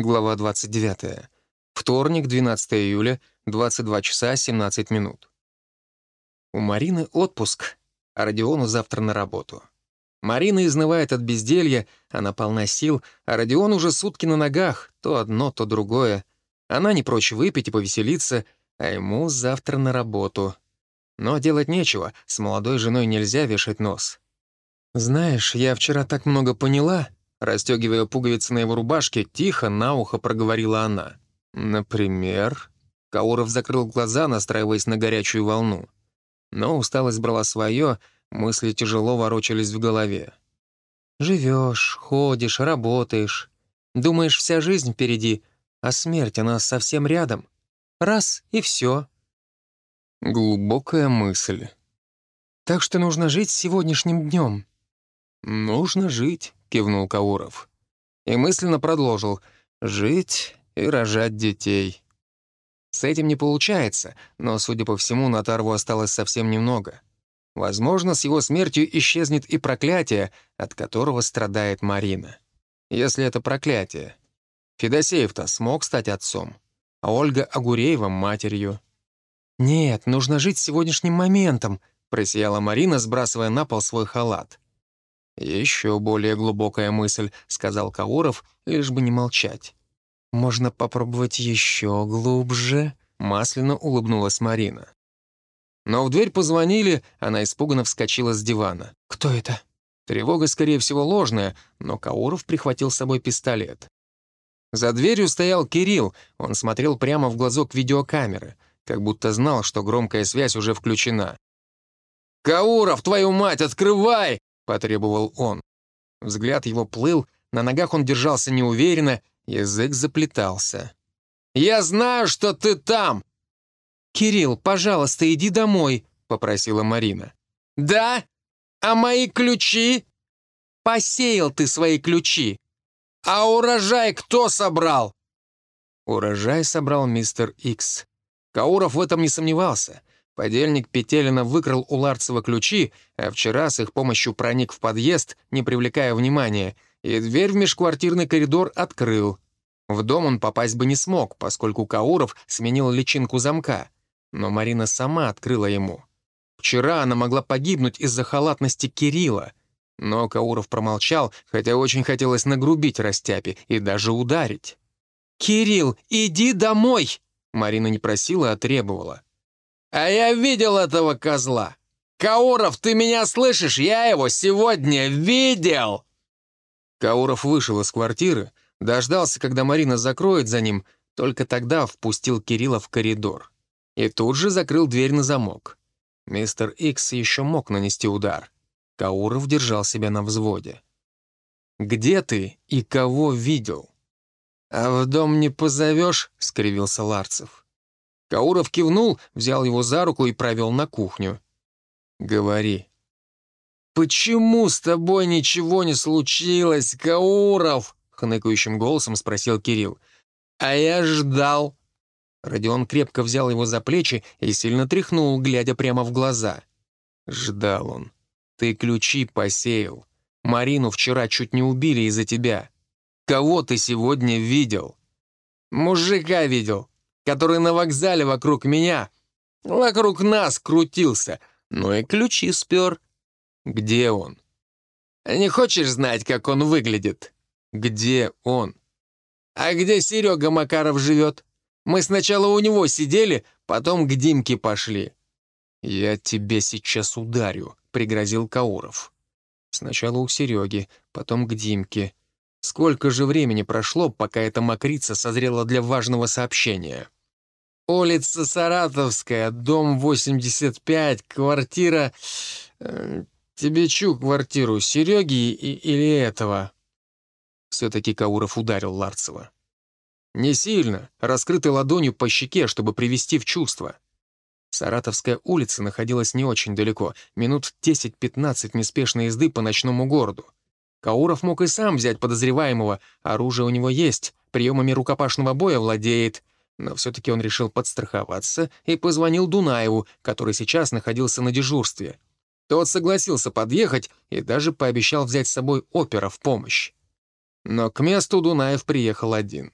Глава 29. Вторник, 12 июля, 22 часа 17 минут. У Марины отпуск, а Родиону завтра на работу. Марина изнывает от безделья, она полна сил, а Родион уже сутки на ногах, то одно, то другое. Она не прочь выпить и повеселиться, а ему завтра на работу. Но делать нечего, с молодой женой нельзя вешать нос. «Знаешь, я вчера так много поняла», расстегивая пуговицы на его рубашке, тихо на ухо проговорила она. «Например?» Кауров закрыл глаза, настраиваясь на горячую волну. Но усталость брала свое, мысли тяжело ворочались в голове. «Живешь, ходишь, работаешь. Думаешь, вся жизнь впереди, а смерть, она совсем рядом. Раз — и все. Глубокая мысль. Так что нужно жить сегодняшним днем. «Нужно жить», — кивнул Кауров. И мысленно продолжил «жить и рожать детей». С этим не получается, но, судя по всему, на Тарву осталось совсем немного. Возможно, с его смертью исчезнет и проклятие, от которого страдает Марина. Если это проклятие. Федосеев-то смог стать отцом, а Ольга Агуреева — матерью. «Нет, нужно жить сегодняшним моментом», — просияла Марина, сбрасывая на пол свой халат. «Еще более глубокая мысль», — сказал Кауров, лишь бы не молчать. «Можно попробовать еще глубже?» — масляно улыбнулась Марина. Но в дверь позвонили, она испуганно вскочила с дивана. «Кто это?» Тревога, скорее всего, ложная, но Кауров прихватил с собой пистолет. За дверью стоял Кирилл, он смотрел прямо в глазок видеокамеры, как будто знал, что громкая связь уже включена. «Кауров, твою мать, открывай!» — потребовал он. Взгляд его плыл, на ногах он держался неуверенно, язык заплетался. «Я знаю, что ты там!» «Кирилл, пожалуйста, иди домой», — попросила Марина. «Да? А мои ключи?» «Посеял ты свои ключи». «А урожай кто собрал?» Урожай собрал мистер Икс. Кауров в этом не сомневался. Подельник Петелина выкрал у Ларцева ключи, а вчера с их помощью проник в подъезд, не привлекая внимания, и дверь в межквартирный коридор открыл. В дом он попасть бы не смог, поскольку Кауров сменил личинку замка. Но Марина сама открыла ему. Вчера она могла погибнуть из-за халатности Кирилла. Но Кауров промолчал, хотя очень хотелось нагрубить Растяпе и даже ударить. «Кирилл, иди домой!» Марина не просила, а требовала. «А я видел этого козла! Кауров, ты меня слышишь? Я его сегодня видел!» Кауров вышел из квартиры, дождался, когда Марина закроет за ним, только тогда впустил Кирилла в коридор. И тут же закрыл дверь на замок. Мистер Икс еще мог нанести удар. Кауров держал себя на взводе. «Где ты и кого видел?» «А в дом не позовешь?» — скривился Ларцев. Кауров кивнул, взял его за руку и провел на кухню. «Говори». «Почему с тобой ничего не случилось, Кауров?» — хныкающим голосом спросил Кирилл. «А я ждал». Родион крепко взял его за плечи и сильно тряхнул, глядя прямо в глаза. Ждал он. «Ты ключи посеял. Марину вчера чуть не убили из-за тебя. Кого ты сегодня видел?» «Мужика видел, который на вокзале вокруг меня, вокруг нас крутился, но и ключи спер». «Где он?» «Не хочешь знать, как он выглядит?» «Где он?» «А где Серега Макаров живет? Мы сначала у него сидели, потом к Димке пошли». «Я тебе сейчас ударю», — пригрозил Кауров. Сначала у Сереги, потом к Димке. Сколько же времени прошло, пока эта мокрица созрела для важного сообщения? Улица Саратовская, дом 85, квартира... Э, тебе чу квартиру, Сереги или этого?» Все-таки Кауров ударил Ларцева. Не сильно, раскрытой ладонью по щеке, чтобы привести в чувство. Саратовская улица находилась не очень далеко, минут 10-15 неспешной езды по ночному городу. Кауров мог и сам взять подозреваемого, оружие у него есть, приемами рукопашного боя владеет. Но все-таки он решил подстраховаться и позвонил Дунаеву, который сейчас находился на дежурстве. Тот согласился подъехать и даже пообещал взять с собой опера в помощь. Но к месту Дунаев приехал один.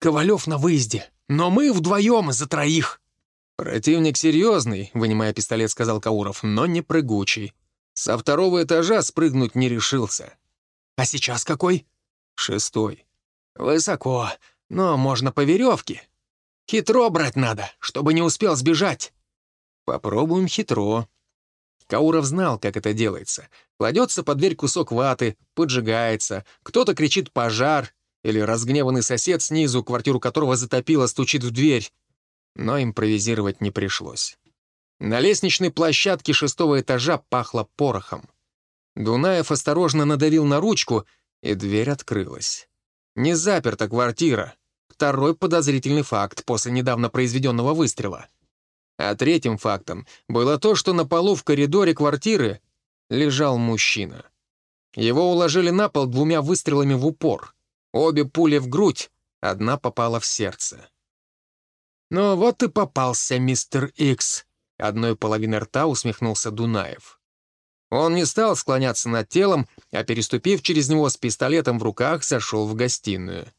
Ковалев на выезде, но мы вдвоем за троих». «Противник серьезный», — вынимая пистолет, сказал Кауров, «но не прыгучий. Со второго этажа спрыгнуть не решился». «А сейчас какой?» «Шестой». «Высоко, но можно по веревке. Хитро брать надо, чтобы не успел сбежать». «Попробуем хитро». Кауров знал, как это делается. Кладется под дверь кусок ваты, поджигается, кто-то кричит «пожар», или разгневанный сосед снизу, квартиру которого затопило, стучит в дверь. Но импровизировать не пришлось. На лестничной площадке шестого этажа пахло порохом. Дунаев осторожно надавил на ручку, и дверь открылась. Не заперта квартира. Второй подозрительный факт после недавно произведенного выстрела. А третьим фактом было то, что на полу в коридоре квартиры лежал мужчина. Его уложили на пол двумя выстрелами в упор. Обе пули в грудь, одна попала в сердце. «Ну вот и попался, мистер Икс», — одной половиной рта усмехнулся Дунаев. Он не стал склоняться над телом, а, переступив через него с пистолетом в руках, зашел в гостиную.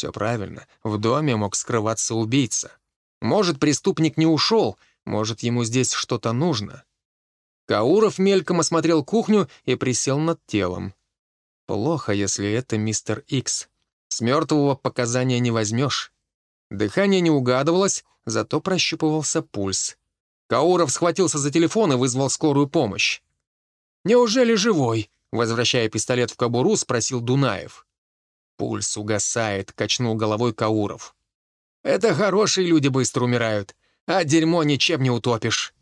Все правильно, в доме мог скрываться убийца. Может, преступник не ушел, может, ему здесь что-то нужно. Кауров мельком осмотрел кухню и присел над телом. Плохо, если это мистер Икс. С мертвого показания не возьмешь. Дыхание не угадывалось, зато прощупывался пульс. Кауров схватился за телефон и вызвал скорую помощь. «Неужели живой?» Возвращая пистолет в кобуру, спросил Дунаев. Пульс угасает, качнул головой Кауров. «Это хорошие люди быстро умирают, а дерьмо ничем не утопишь».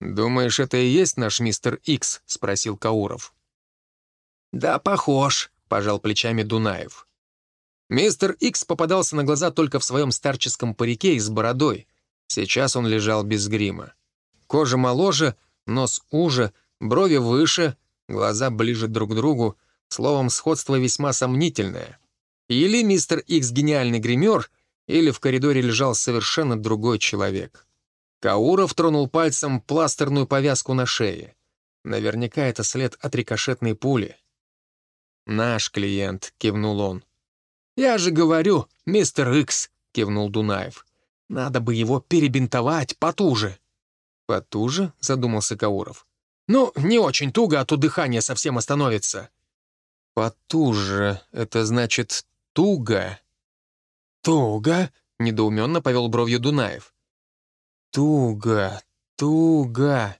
«Думаешь, это и есть наш мистер Икс?» — спросил Кауров. «Да, похож», — пожал плечами Дунаев. Мистер Икс попадался на глаза только в своем старческом парике и с бородой. Сейчас он лежал без грима. Кожа моложе, нос уже, брови выше, глаза ближе друг к другу, словом, сходство весьма сомнительное. Или мистер Икс гениальный гример, или в коридоре лежал совершенно другой человек. Кауров тронул пальцем пластерную повязку на шее. Наверняка это след от рикошетной пули. «Наш клиент», — кивнул он. «Я же говорю, мистер Икс», — кивнул Дунаев. «Надо бы его перебинтовать потуже». «Потуже?» — задумался Кауров. «Ну, не очень туго, а то дыхание совсем остановится». «Потуже — это значит туго?» «Туго?» — недоуменно повел бровью Дунаев. «Туго, туго.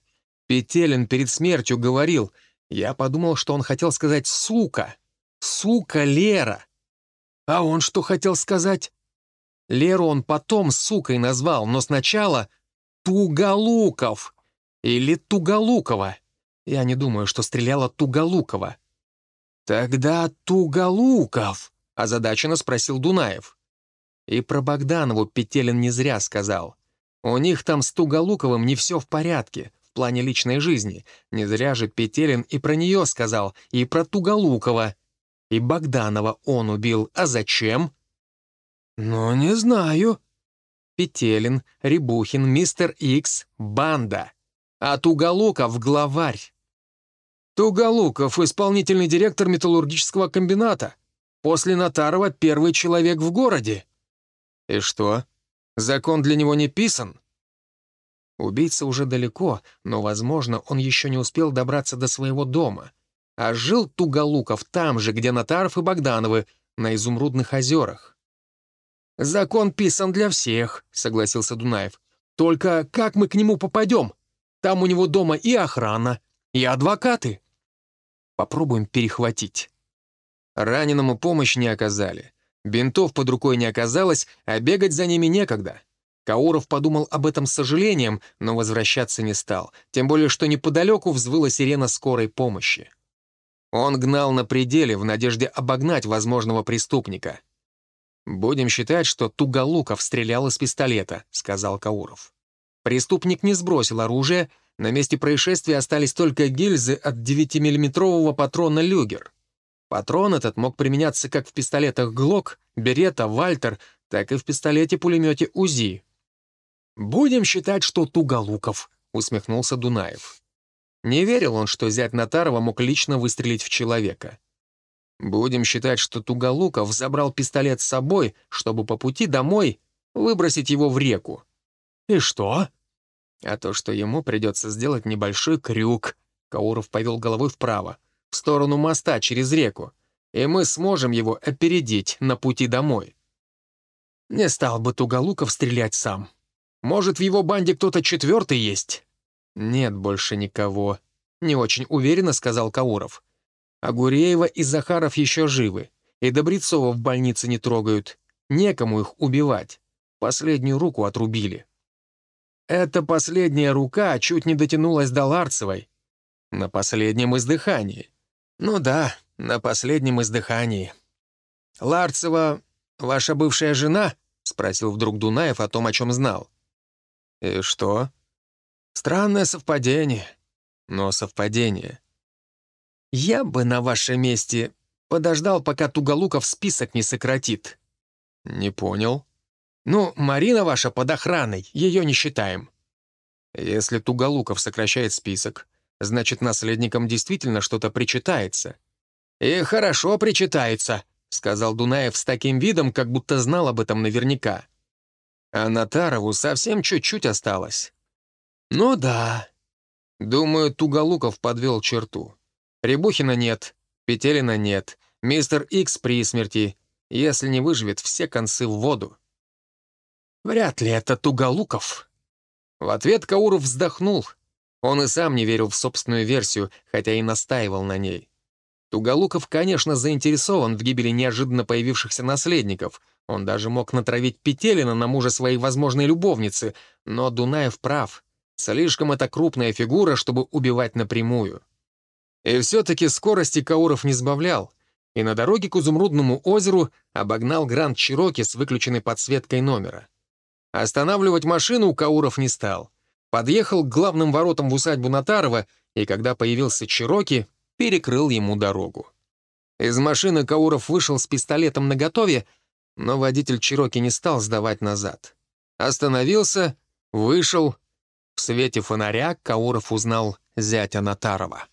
Петелин перед смертью говорил — я подумал, что он хотел сказать «сука». «Сука Лера». А он что хотел сказать? Леру он потом сукой назвал, но сначала Туголуков или Туголукова. Я не думаю, что стреляла Туголукова. «Тогда Туголуков», — озадаченно спросил Дунаев. И про Богданову Петелин не зря сказал. У них там с Туголуковым не все в порядке плане личной жизни. Не зря же Петелин и про нее сказал, и про Туголукова. И Богданова он убил. А зачем? «Ну, не знаю». Петелин, Рябухин, Мистер Икс — банда. А Туголуков — главарь. Туголуков — исполнительный директор металлургического комбината. После Натарова первый человек в городе. И что? Закон для него не писан? Убийца уже далеко, но, возможно, он еще не успел добраться до своего дома. А жил Туголуков там же, где Натаров и Богдановы, на Изумрудных озерах. «Закон писан для всех», — согласился Дунаев. «Только как мы к нему попадем? Там у него дома и охрана, и адвокаты». «Попробуем перехватить». Раненому помощь не оказали. Бинтов под рукой не оказалось, а бегать за ними некогда. Кауров подумал об этом с сожалением, но возвращаться не стал, тем более что неподалеку взвыла сирена скорой помощи. Он гнал на пределе в надежде обогнать возможного преступника. «Будем считать, что Туголуков стрелял из пистолета», — сказал Кауров. Преступник не сбросил оружие, на месте происшествия остались только гильзы от 9-миллиметрового патрона «Люгер». Патрон этот мог применяться как в пистолетах «Глок», «Берета», «Вальтер», так и в пистолете-пулемете «УЗИ», «Будем считать, что Туголуков», — усмехнулся Дунаев. Не верил он, что зять Натарова мог лично выстрелить в человека. Будем считать, что Туголуков забрал пистолет с собой, чтобы по пути домой выбросить его в реку. И что? А то, что ему придется сделать небольшой крюк. Кауров повел головой вправо, в сторону моста через реку, и мы сможем его опередить на пути домой. Не стал бы Туголуков стрелять сам. Может, в его банде кто-то четвертый есть? Нет больше никого. Не очень уверенно сказал Кауров. А Гуреева и Захаров еще живы, и Добрецова в больнице не трогают. Некому их убивать. Последнюю руку отрубили. Эта последняя рука чуть не дотянулась до Ларцевой. На последнем издыхании. Ну да, на последнем издыхании. «Ларцева — ваша бывшая жена?» — спросил вдруг Дунаев о том, о чем знал. «И что?» «Странное совпадение. Но совпадение. Я бы на вашем месте подождал, пока Туголуков список не сократит». «Не понял». «Ну, Марина ваша под охраной, ее не считаем». «Если Туголуков сокращает список, значит, наследникам действительно что-то причитается». «И хорошо причитается», — сказал Дунаев с таким видом, как будто знал об этом наверняка. А Натарову совсем чуть-чуть осталось. «Ну да». Думаю, Туголуков подвел черту. Рябухина нет, Петелина нет, мистер Икс при смерти. Если не выживет, все концы в воду. Вряд ли это Туголуков. В ответ Кауров вздохнул. Он и сам не верил в собственную версию, хотя и настаивал на ней. Туголуков, конечно, заинтересован в гибели неожиданно появившихся наследников. Он даже мог натравить Петелина на мужа своей возможной любовницы, но Дунаев прав. Слишком это крупная фигура, чтобы убивать напрямую. И все-таки скорости Кауров не сбавлял, и на дороге к Изумрудному озеру обогнал Гранд Чироки с выключенной подсветкой номера. Останавливать машину Кауров не стал. Подъехал к главным воротам в усадьбу Натарова, и когда появился Чироки, перекрыл ему дорогу. Из машины Кауров вышел с пистолетом наготове, но водитель Чироки не стал сдавать назад. Остановился, вышел. В свете фонаря Кауров узнал зятя Натарова.